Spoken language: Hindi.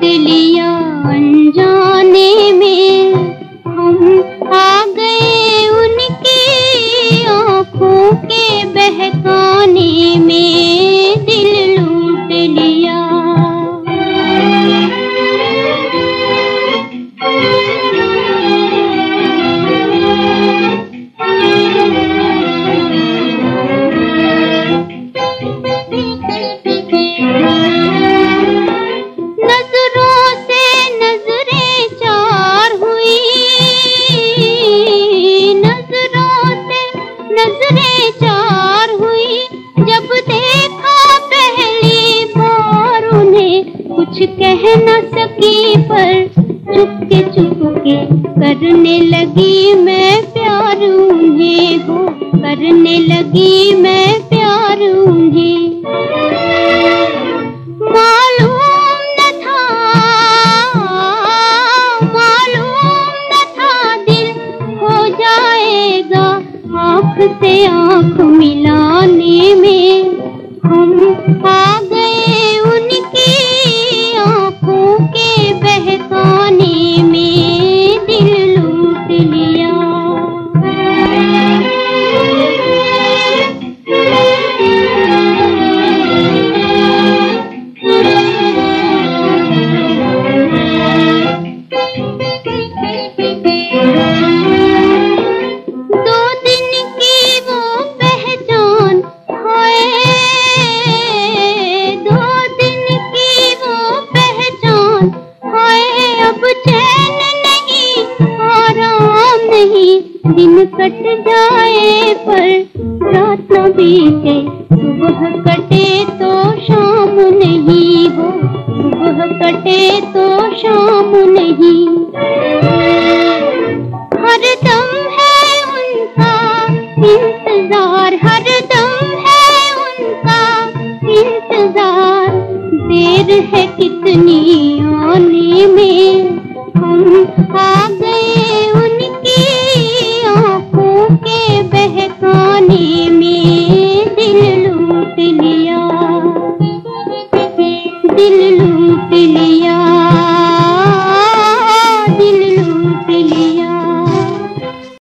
दिली चुपके चुपके करने लगी मैं प्यार उन्हें, हो करने लगी मैं प्यार उन्हें। मालूम न था, मालूम न था दिल हो जाएगा आँख से आँख मिलाने दिन कट जाए पर रात न बीते। सुबह कटे तो शाम नहीं हो। सुबह कटे तो शाम नहीं। हर दम है उनका इंतज़ार। हर दम है उनका इंतज़ार। देर है कितनी आने में।